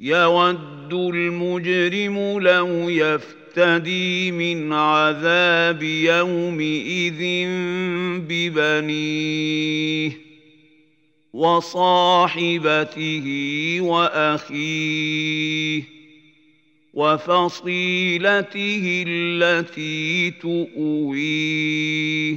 يود المجرم لو يفتدي من عذاب يومئذ ببنيه وصاحبته وأخيه وفصيلته التي تؤويه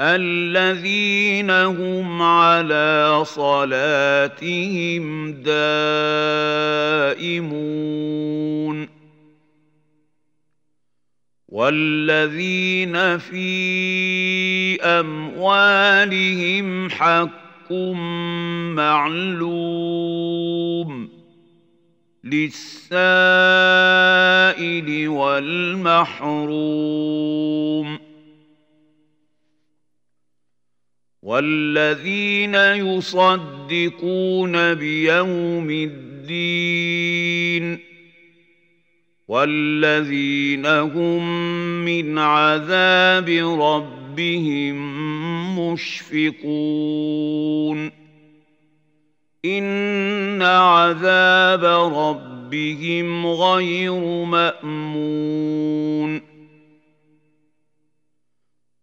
الذين هم على صلاتهم دائمون. والذين في أموالهم حق معلوم. للسائل والمحروم. والذين يصدقون بيوم الدين والذين هم من عذاب ربهم مشفقون. إن عذاب ربهم غير مأمون.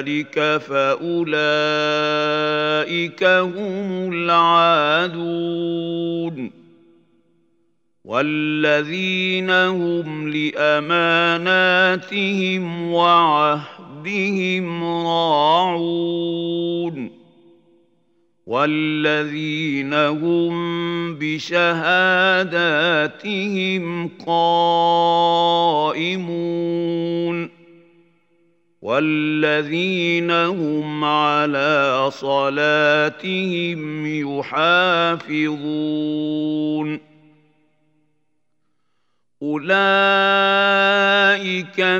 ذلك فاولئك هم العادون والذين هم لاماناتهم وعهدهم راعون والذين هم بشهاداتهم قائمون والذين هم على صلاتهم يحافظون. أولئك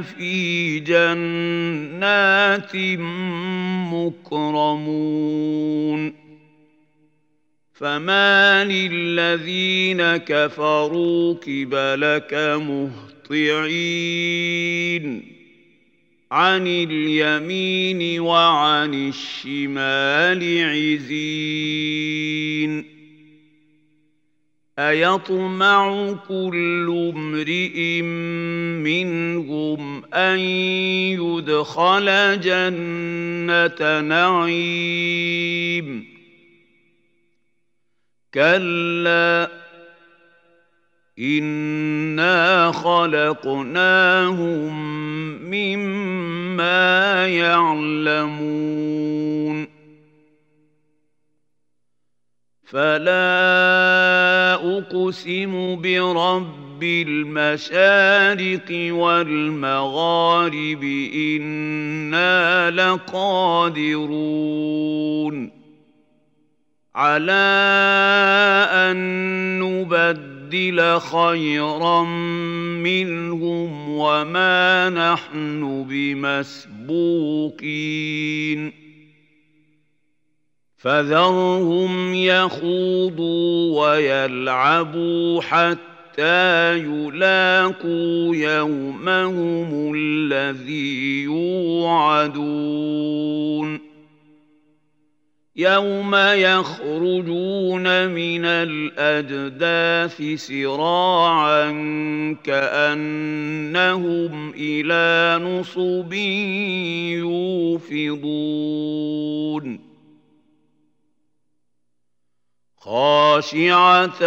في جنات مكرمون. فما للذين كفروا قبلك مهطعين. عن اليمين وعن الشمال عزين. أيطمع كل امرئ منهم أن يدخل جنة نعيم. كلا انا خلقناهم مما يعلمون فلا اقسم برب المشارق والمغارب أنا لقادرون على ان نبدل نبدل خيرا منهم وما نحن بمسبوقين. فذرهم يخوضوا ويلعبوا حتى يلاقوا يومهم الذي يوعدون. يوم يخرجون من الاجداث سراعا كانهم إلى نصب يوفضون خاشعه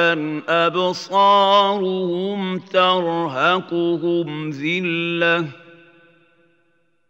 ابصارهم ترهقهم ذله